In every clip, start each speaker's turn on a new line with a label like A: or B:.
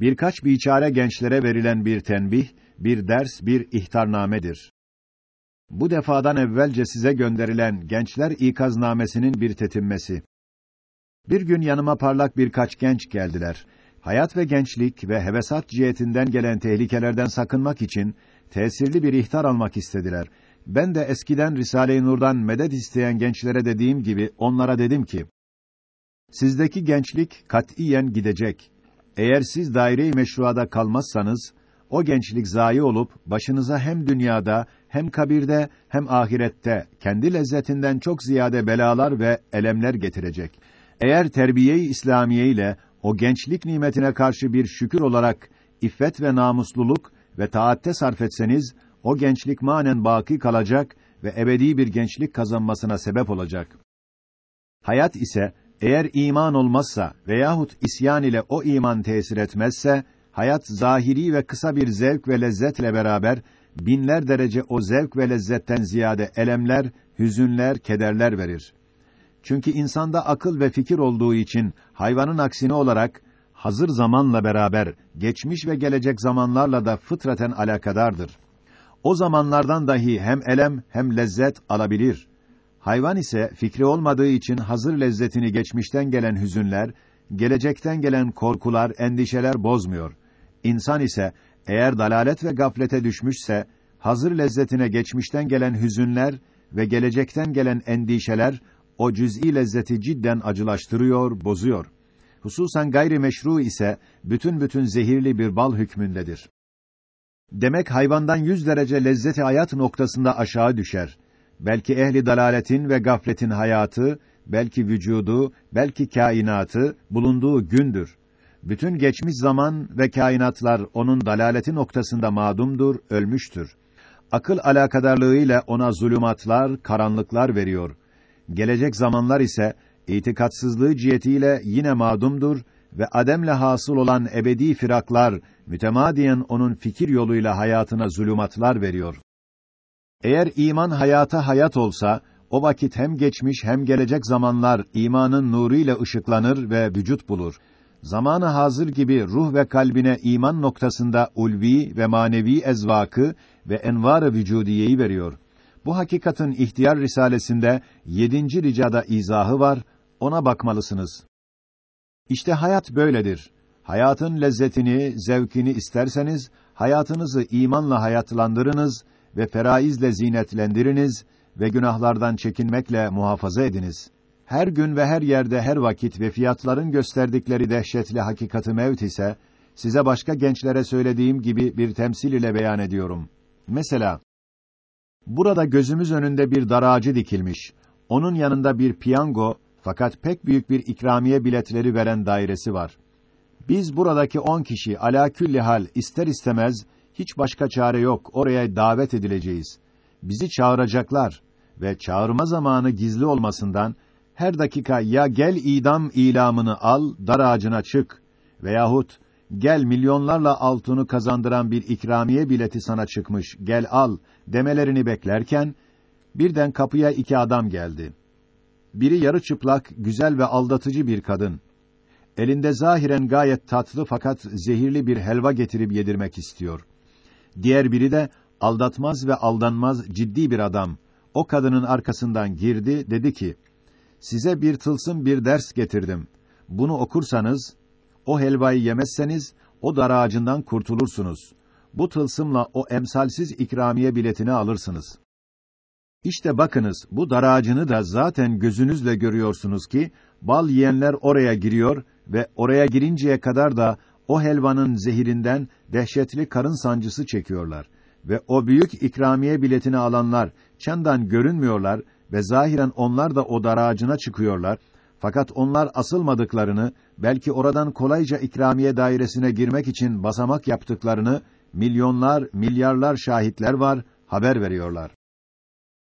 A: birkaç biçare gençlere verilen bir tenbih, bir ders, bir ihtarnamedir. Bu defadan evvelce size gönderilen gençler ikaznamesinin bir tetimmesi. Bir gün yanıma parlak birkaç genç geldiler. Hayat ve gençlik ve hevesat cihetinden gelen tehlikelerden sakınmak için tesirli bir ihtar almak istediler. Ben de eskiden Risale-i Nur'dan medet isteyen gençlere dediğim gibi onlara dedim ki: Sizdeki gençlik katiyen gidecek. Eğer siz daire-i meşruada kalmazsanız o gençlik zayi olup başınıza hem dünyada hem kabirde hem ahirette kendi lezzetinden çok ziyade belalar ve elemler getirecek. Eğer terbiye-i İslamiye ile o gençlik nimetine karşı bir şükür olarak iffet ve namusluluk ve taatte sarf etseniz o gençlik manen baki kalacak ve ebedi bir gençlik kazanmasına sebep olacak. Hayat ise eğer iman olmazsa veyahut isyan ile o iman tesir etmezse hayat zahiri ve kısa bir zevk ve lezzetle beraber binler derece o zevk ve lezzetten ziyade elemler, hüzünler, kederler verir. Çünkü insanda akıl ve fikir olduğu için hayvanın aksine olarak hazır zamanla beraber geçmiş ve gelecek zamanlarla da fıtraten alakadardır. O zamanlardan dahi hem elem hem lezzet alabilir. Hayvan ise fikri olmadığı için hazır lezzetini geçmişten gelen hüzünler, gelecekten gelen korkular, endişeler bozmuyor. İnsan ise eğer dalalet ve gaflete düşmüşse hazır lezzetine geçmişten gelen hüzünler ve gelecekten gelen endişeler o cüz'i lezzeti cidden acılaştırıyor, bozuyor. Hususan gayri meşru ise bütün bütün zehirli bir bal hükmündedir. Demek hayvandan yüz derece lezzeti hayat noktasında aşağı düşer. Belki ehli dalaletin ve gafletin hayatı, belki vücudu, belki kainatı bulunduğu gündür. Bütün geçmiş zaman ve kainatlar onun dalaleti noktasında madumdur, ölmüştür. Akıl alakadarlığıyla ona zulümatlar, karanlıklar veriyor. Gelecek zamanlar ise itikatsızlığı cihetiyle yine madumdur ve ademle hasıl olan ebedi firaklar mütemadiyen onun fikir yoluyla hayatına zulümatlar veriyor. Eğer iman hayata hayat olsa o vakit hem geçmiş hem gelecek zamanlar imanın nuruyla ışıklanır ve vücut bulur. Zamanı hazır gibi ruh ve kalbine iman noktasında ulvi ve manevi ezvakı ve envar-ı vücudiyeyi veriyor. Bu hakikatin ihtiyar risalesinde yedinci ricada izahı var, ona bakmalısınız. İşte hayat böyledir. Hayatın lezzetini, zevkini isterseniz, hayatınızı imanla hayatlandırınız ve feraizle zinetlendiriniz ve günahlardan çekinmekle muhafaza ediniz. Her gün ve her yerde her vakit ve fiyatların gösterdikleri dehşetli hakikati mevt ise, size başka gençlere söylediğim gibi bir temsil ile beyan ediyorum. Mesela, burada gözümüz önünde bir daracı dikilmiş, onun yanında bir piyango, fakat pek büyük bir ikramiye biletleri veren dairesi var. Biz buradaki on kişi ala külli hal ister istemez hiç başka çare yok oraya davet edileceğiz. Bizi çağıracaklar ve çağırma zamanı gizli olmasından her dakika ya gel idam ilamını al dar ağacına çık veyahut gel milyonlarla altını kazandıran bir ikramiye bileti sana çıkmış gel al demelerini beklerken birden kapıya iki adam geldi. Biri yarı çıplak, güzel ve aldatıcı bir kadın. Elinde zahiren gayet tatlı fakat zehirli bir helva getirip yedirmek istiyor. Diğer biri de aldatmaz ve aldanmaz ciddi bir adam. O kadının arkasından girdi, dedi ki: Size bir tılsım bir ders getirdim. Bunu okursanız, o helvayı yemezseniz o dar ağacından kurtulursunuz. Bu tılsımla o emsalsiz ikramiye biletini alırsınız. İşte bakınız, bu dar ağacını da zaten gözünüzle görüyorsunuz ki, bal yiyenler oraya giriyor ve oraya girinceye kadar da o helvanın zehirinden dehşetli karın sancısı çekiyorlar ve o büyük ikramiye biletini alanlar çandan görünmüyorlar ve zahiren onlar da o dar ağacına çıkıyorlar. Fakat onlar asılmadıklarını, belki oradan kolayca ikramiye dairesine girmek için basamak yaptıklarını milyonlar, milyarlar şahitler var, haber veriyorlar.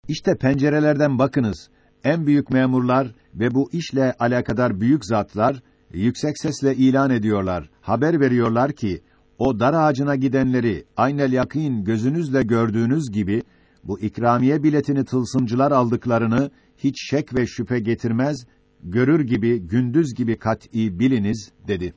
A: İşte pencerelerden bakınız. En büyük memurlar ve bu işle alakadar büyük zatlar yüksek sesle ilan ediyorlar. Haber veriyorlar ki o dar ağacına gidenleri aynel yakîn gözünüzle gördüğünüz gibi bu ikramiye biletini tılsımcılar aldıklarını hiç şek ve şüphe getirmez, görür gibi gündüz gibi kat'î biliniz dedi.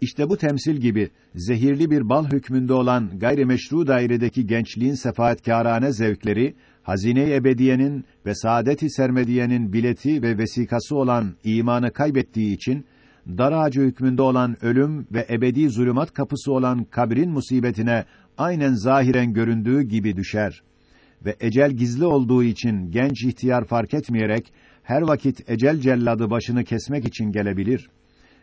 A: İşte bu temsil gibi zehirli bir bal hükmünde olan gayrimeşru dairedeki gençliğin sefaatkârane zevkleri hazine-i ebediyenin ve saadet-i sermediyenin bileti ve vesikası olan imanı kaybettiği için dar ağacı hükmünde olan ölüm ve ebedi zulümat kapısı olan kabrin musibetine aynen zahiren göründüğü gibi düşer ve ecel gizli olduğu için genç ihtiyar fark etmeyerek her vakit ecel celladı başını kesmek için gelebilir.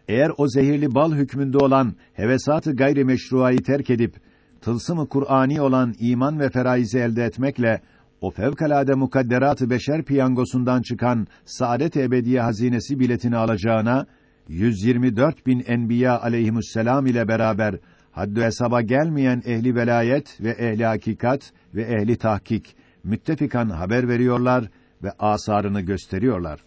A: Eğer o zehirli bal hükmünde olan hevesatı gayri meşruayı terk edip tılsımı Kur'ani olan iman ve feraizi elde etmekle o fevkalade mukadderat-ı beşer piyangosundan çıkan saadet ebediye hazinesi biletini alacağına 124 bin enbiya aleyhisselam ile beraber haddü hesaba gelmeyen ehli velayet ve ehli hakikat ve ehli tahkik müttefikan haber veriyorlar ve asarını gösteriyorlar.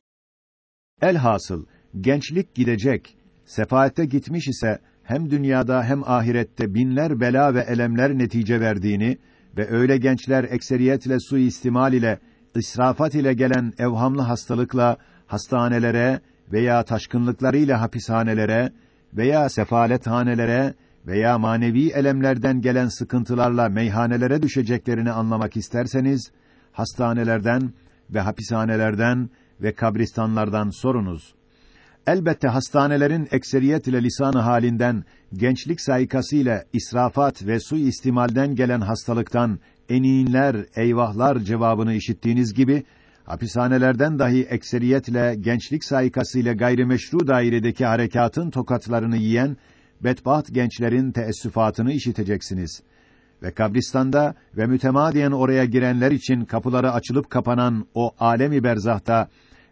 A: Elhasıl gençlik gidecek, sefaate gitmiş ise hem dünyada hem ahirette binler bela ve elemler netice verdiğini ve öyle gençler ekseriyetle su istimal ile israfat ile gelen evhamlı hastalıkla hastanelere veya taşkınlıklarıyla hapishanelere veya sefalethanelere veya manevi elemlerden gelen sıkıntılarla meyhanelere düşeceklerini anlamak isterseniz hastanelerden ve hapishanelerden ve kabristanlardan sorunuz. Elbette hastanelerin ekseriyet ile lisanı halinden gençlik saykası ile israfat ve su istimalden gelen hastalıktan eniğinler, eyvahlar cevabını işittiğiniz gibi hapishanelerden dahi ekseriyetle gençlik saykası ile gayrimeşru dairedeki harekatın tokatlarını yiyen bedbaht gençlerin teessüfatını işiteceksiniz. Ve kabristanda ve mütemadiyen oraya girenler için kapıları açılıp kapanan o alemi berzahta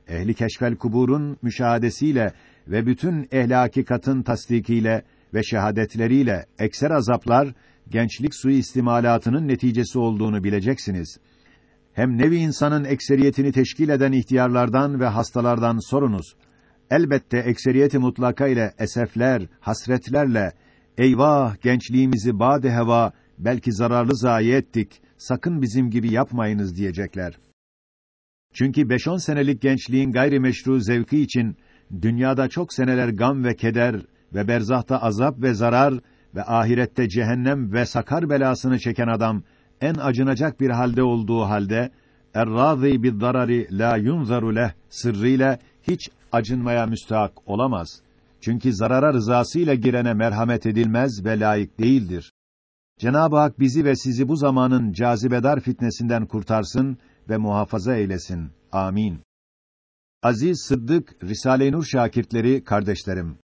A: ehli keşfel kuburun müşahadesiyle ve bütün ehli hakikatın tasdikiyle ve şehadetleriyle ekser azaplar gençlik suyu istimalatının neticesi olduğunu bileceksiniz. Hem nevi insanın ekseriyetini teşkil eden ihtiyarlardan ve hastalardan sorunuz. Elbette ekseriyeti mutlaka ile esefler, hasretlerle eyvah gençliğimizi bade heva belki zararlı zayi ettik. Sakın bizim gibi yapmayınız diyecekler. Çünkü 5-10 senelik gençliğin gayrimeşru zevki için dünyada çok seneler gam ve keder ve berzahta azap ve zarar ve ahirette cehennem ve sakar belasını çeken adam en acınacak bir halde olduğu halde er-râzî bid-darari la yunzaru leh sırrıyla hiç acınmaya müstahak olamaz. Çünkü zarara rızasıyla girene merhamet edilmez ve layık değildir. Cenab-ı Hak bizi ve sizi bu zamanın cazibedar fitnesinden kurtarsın ve muhafaza eylesin. Amin. Aziz Sıddık Risale-i Nur şakirtleri kardeşlerim.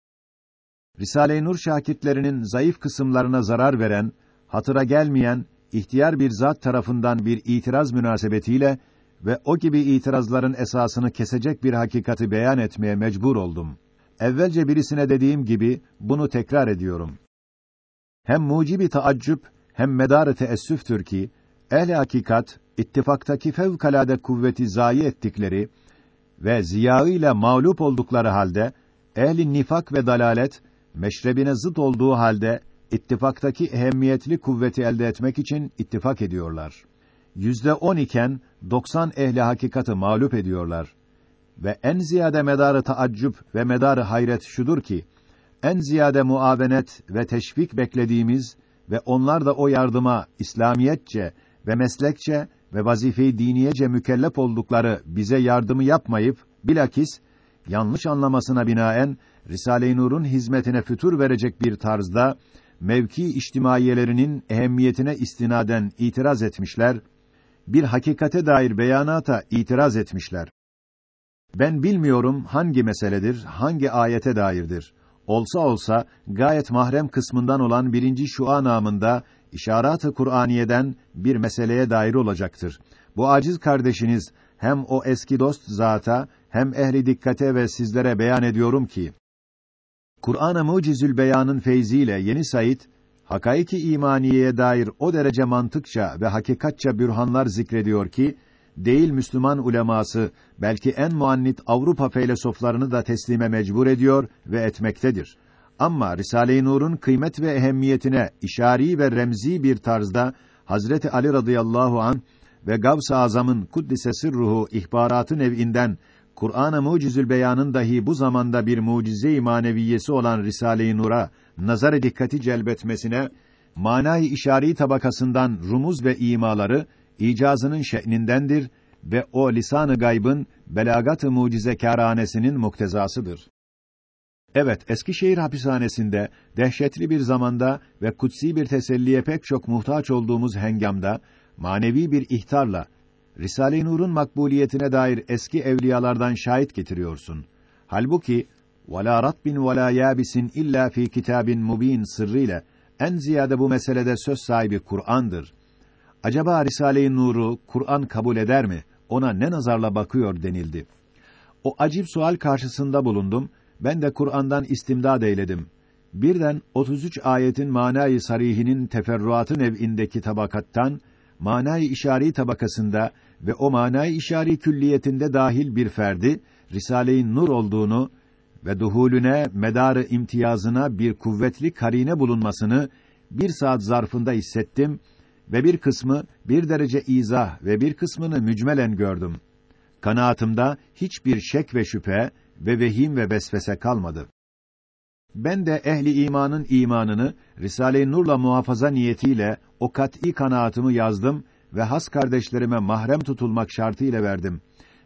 A: Risale-i Nur şakirtlerinin zayıf kısımlarına zarar veren, hatıra gelmeyen ihtiyar bir zat tarafından bir itiraz münasebetiyle ve o gibi itirazların esasını kesecek bir hakikati beyan etmeye mecbur oldum. Evvelce birisine dediğim gibi bunu tekrar ediyorum. Hem mucibi taaccüp hem medarı teessüftür ki ehli hakikat ittifaktaki fevkalade kuvveti zayi ettikleri ve ziyağıyla mağlup oldukları halde ehli nifak ve dalalet meşrebine zıt olduğu halde ittifaktaki ehemmiyetli kuvveti elde etmek için ittifak ediyorlar. Yüzde on iken doksan ehli hakikati mağlup ediyorlar. Ve en ziyade medarı taaccüp ve medarı hayret şudur ki, en ziyade muavenet ve teşvik beklediğimiz ve onlar da o yardıma İslamiyetçe ve meslekçe ve vazife-i diniyece mükellef oldukları bize yardımı yapmayıp bilakis yanlış anlamasına binaen Risale-i Nur'un hizmetine fütur verecek bir tarzda mevki içtimaiyelerinin ehemmiyetine istinaden itiraz etmişler, bir hakikate dair beyanata itiraz etmişler. Ben bilmiyorum hangi meseledir, hangi ayete dairdir. Olsa olsa gayet mahrem kısmından olan birinci şua namında işaret-ı Kur'aniye'den bir meseleye dair olacaktır. Bu aciz kardeşiniz hem o eski dost zata hem ehli dikkate ve sizlere beyan ediyorum ki Kur'an-ı Mucizül Beyan'ın feyziyle Yeni Said hakaiki imaniyeye dair o derece mantıkça ve hakikatça bürhanlar zikrediyor ki değil Müslüman uleması belki en muannit Avrupa filozoflarını da teslime mecbur ediyor ve etmektedir. Ama Risale-i Nur'un kıymet ve ehemmiyetine işari ve remzi bir tarzda Hazreti Ali radıyallahu an ve Gavs-ı Azam'ın kuddise sırruhu ihbaratı nev'inden Kur'an-ı Mucizül Beyan'ın dahi bu zamanda bir mucize-i maneviyesi olan Risale-i Nur'a nazar dikkati celbetmesine manayı işari tabakasından rumuz ve imaları icazının şe'nindendir ve o lisan-ı gaybın belagat-ı mucizekâranesinin muktezasıdır. Evet, Eskişehir hapishanesinde dehşetli bir zamanda ve kutsi bir teselliye pek çok muhtaç olduğumuz hengamda manevi bir ihtarla Risale-i Nur'un makbuliyetine dair eski evliyalardan şahit getiriyorsun. Halbuki وَلَا رَطْبٍ وَلَا يَابِسٍ illa fi kitabin mubin sırrıyla en ziyade bu meselede söz sahibi Kur'an'dır. Acaba Risale-i Nur'u Kur'an kabul eder mi? Ona ne nazarla bakıyor denildi. O acip sual karşısında bulundum. ben de Kur'an'dan istimdad eyledim. Birden 33 ayetin manayı sarihinin teferruatı nev'indeki tabakattan manayı işari tabakasında ve o manayı işari külliyetinde dahil bir ferdi Risale-i Nur olduğunu ve duhulüne, medarı imtiyazına bir kuvvetli karine bulunmasını bir saat zarfında hissettim ve bir kısmı bir derece izah ve bir kısmını mücmelen gördüm. Kanaatımda hiçbir şek ve şüphe ve vehim ve vesvese kalmadı. Ben de ehli imanın imanını Risale-i Nur'la muhafaza niyetiyle o kat'î kanaatımı yazdım ve has kardeşlerime mahrem tutulmak şartıyla verdim.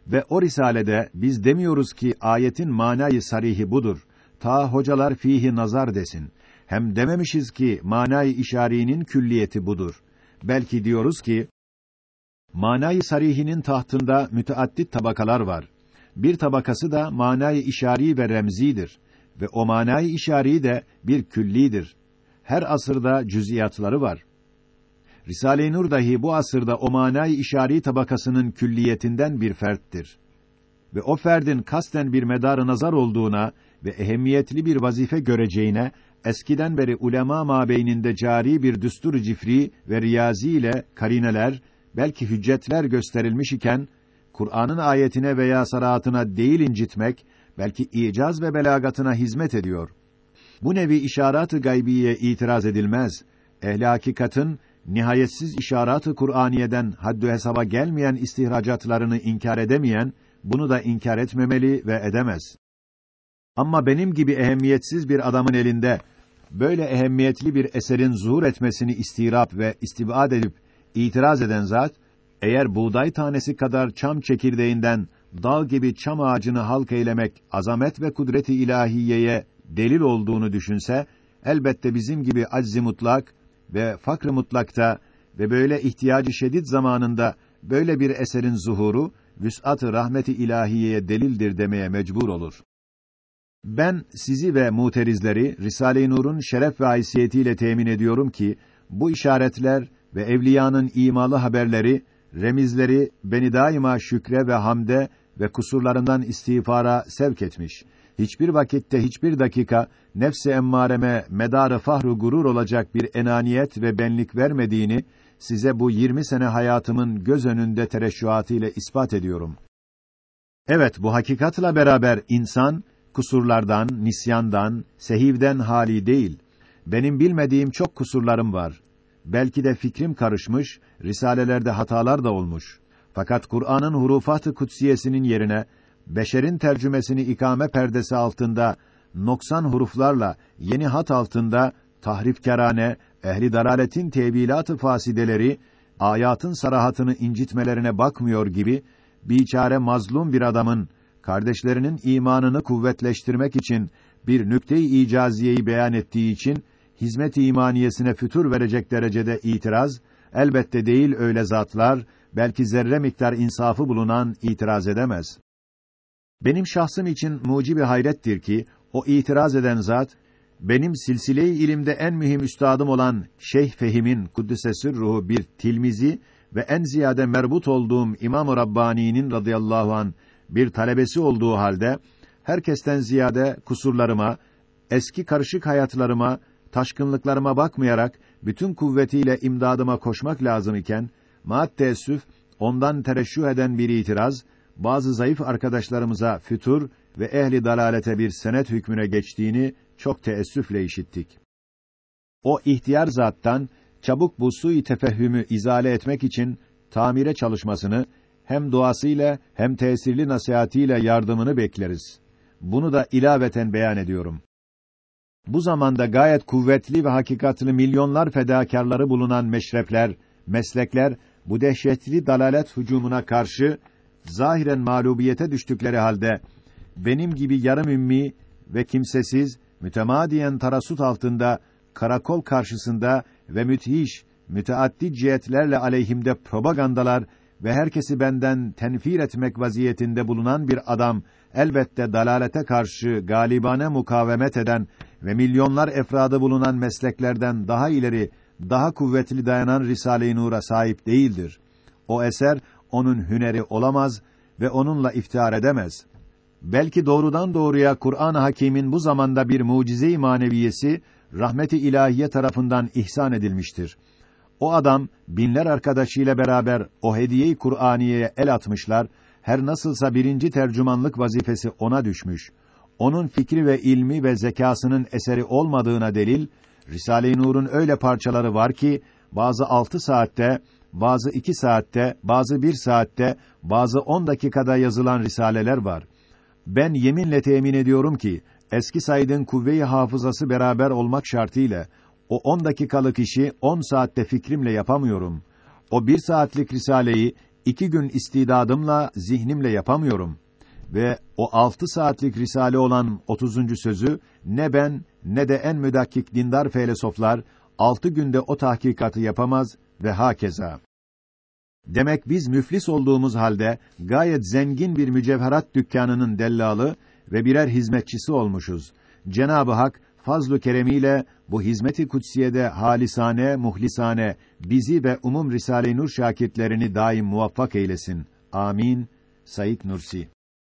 A: Ve o risalede biz demiyoruz ki ayetin manayı sarihi budur. Ta hocalar fihi nazar desin. Hem dememişiz ki manayı işarinin külliyeti budur. Belki diyoruz ki manayı sarihinin tahtında müteaddit tabakalar var. Bir tabakası da manayı işari ve remzidir ve o manayı işari de bir küllidir. Her asırda cüz'iyatları var. Risale-i Nur dahi bu asırda o manayı işari tabakasının külliyetinden bir ferttir. Ve o ferdin kasten bir medarı nazar olduğuna ve ehemmiyetli bir vazife göreceğine eskiden beri ulema mabeyninde cari bir düstur cifri ve riyazi ile karineler belki hüccetler gösterilmiş iken Kur'an'ın ayetine veya saratına değil incitmek belki icaz ve belagatına hizmet ediyor. Bu nevi işaret-ı gaybiye itiraz edilmez. Ehli hakikatın nihayetsiz işaret-ı Kur'aniyeden haddü hesaba gelmeyen istihracatlarını inkar edemeyen bunu da inkar etmemeli ve edemez. Ama benim gibi ehemmiyetsiz bir adamın elinde böyle ehemmiyetli bir eserin zuhur etmesini istirap ve istibad edip itiraz eden zat eğer buğday tanesi kadar çam çekirdeğinden dağ gibi çam ağacını halk eylemek azamet ve kudreti ilahiyeye delil olduğunu düşünse elbette bizim gibi aczi mutlak ve fakr mutlakta ve böyle ihtiyacı şedid zamanında böyle bir eserin zuhuru vüs'at-ı rahmeti ilahiyeye delildir demeye mecbur olur. Ben sizi ve muterizleri Risale-i Nur'un şeref ve haysiyetiyle temin ediyorum ki bu işaretler ve evliyanın imalı haberleri, remizleri beni daima şükre ve hamde ve kusurlarından istiğfara sevk etmiş. Hiçbir vakitte hiçbir dakika nefsi emmareme medarı fahru gurur olacak bir enaniyet ve benlik vermediğini size bu 20 sene hayatımın göz önünde tereşşuatı ile ispat ediyorum. Evet, bu hakikatla beraber insan kusurlardan, nisyandan, sehivden hali değil. Benim bilmediğim çok kusurlarım var. Belki de fikrim karışmış, risalelerde hatalar da olmuş. Fakat Kur'an'ın hurufat-ı kutsiyesinin yerine beşerin tercümesini ikame perdesi altında noksan huruflarla yeni hat altında tahrifkarane ehli daraletin tevilatı fasideleri ayatın sarahatını incitmelerine bakmıyor gibi biçare mazlum bir adamın kardeşlerinin imanını kuvvetleştirmek için bir nükte-i icaziyeyi beyan ettiği için hizmet imaniyesine fütur verecek derecede itiraz elbette değil öyle zatlar belki zerre miktar insafı bulunan itiraz edemez. Benim şahsım için mucibi hayrettir ki o itiraz eden zat benim silsile-i ilimde en mühim üstadım olan Şeyh Fehim'in kuddise ruhu bir tilmizi ve en ziyade merbut olduğum İmam-ı Rabbani'nin radıyallahu an bir talebesi olduğu halde herkesten ziyade kusurlarıma, eski karışık hayatlarıma, taşkınlıklarıma bakmayarak bütün kuvvetiyle imdadıma koşmak lazım iken maat ondan tereşşüh eden bir itiraz bazı zayıf arkadaşlarımıza fütur ve ehli dalalete bir senet hükmüne geçtiğini çok teessüfle işittik. O ihtiyar zattan çabuk bu sui tefehhümü izale etmek için tamire çalışmasını hem duasıyla hem tesirli nasihatiyle yardımını bekleriz. Bunu da ilaveten beyan ediyorum. Bu zamanda gayet kuvvetli ve hakikatli milyonlar fedakarları bulunan meşrepler, meslekler bu dehşetli dalalet hücumuna karşı zahiren mağlubiyete düştükleri halde benim gibi yarım ümmi ve kimsesiz mütemadiyen tarasut altında karakol karşısında ve müthiş müteaddit cihetlerle aleyhimde propagandalar ve herkesi benden tenfir etmek vaziyetinde bulunan bir adam elbette dalalete karşı galibane mukavemet eden ve milyonlar efradı bulunan mesleklerden daha ileri, daha kuvvetli dayanan Risale-i Nur'a sahip değildir. O eser onun hüneri olamaz ve onunla iftihar edemez. Belki doğrudan doğruya Kur'an-ı Hakîm'in bu zamanda bir mucize-i maneviyesi rahmeti ilahiye tarafından ihsan edilmiştir. O adam binler arkadaşıyla beraber o hediyeyi Kur'aniye'ye el atmışlar. Her nasılsa birinci tercümanlık vazifesi ona düşmüş. Onun fikri ve ilmi ve zekasının eseri olmadığına delil Risale-i Nur'un öyle parçaları var ki bazı altı saatte, bazı iki saatte, bazı bir saatte, bazı on dakikada yazılan risaleler var. Ben yeminle temin ediyorum ki eski Said'in kuvve-i hafızası beraber olmak şartıyla o on dakikalık işi on saatte fikrimle yapamıyorum. O bir saatlik risaleyi iki gün istidadımla, zihnimle yapamıyorum. Ve o altı saatlik risale olan otuzuncu sözü ne ben ne de en müdakkik dindar felsefeler altı günde o tahkikatı yapamaz ve hakeza. Demek biz müflis olduğumuz halde gayet zengin bir mücevherat dükkanının dellalı ve birer hizmetçisi olmuşuz. Cenab-ı Hak fazlu keremiyle bu hizmeti kutsiyede halisane, muhlisane bizi ve umum Risale-i Nur şakirtlerini daim muvaffak eylesin. Amin. Sayit Nursi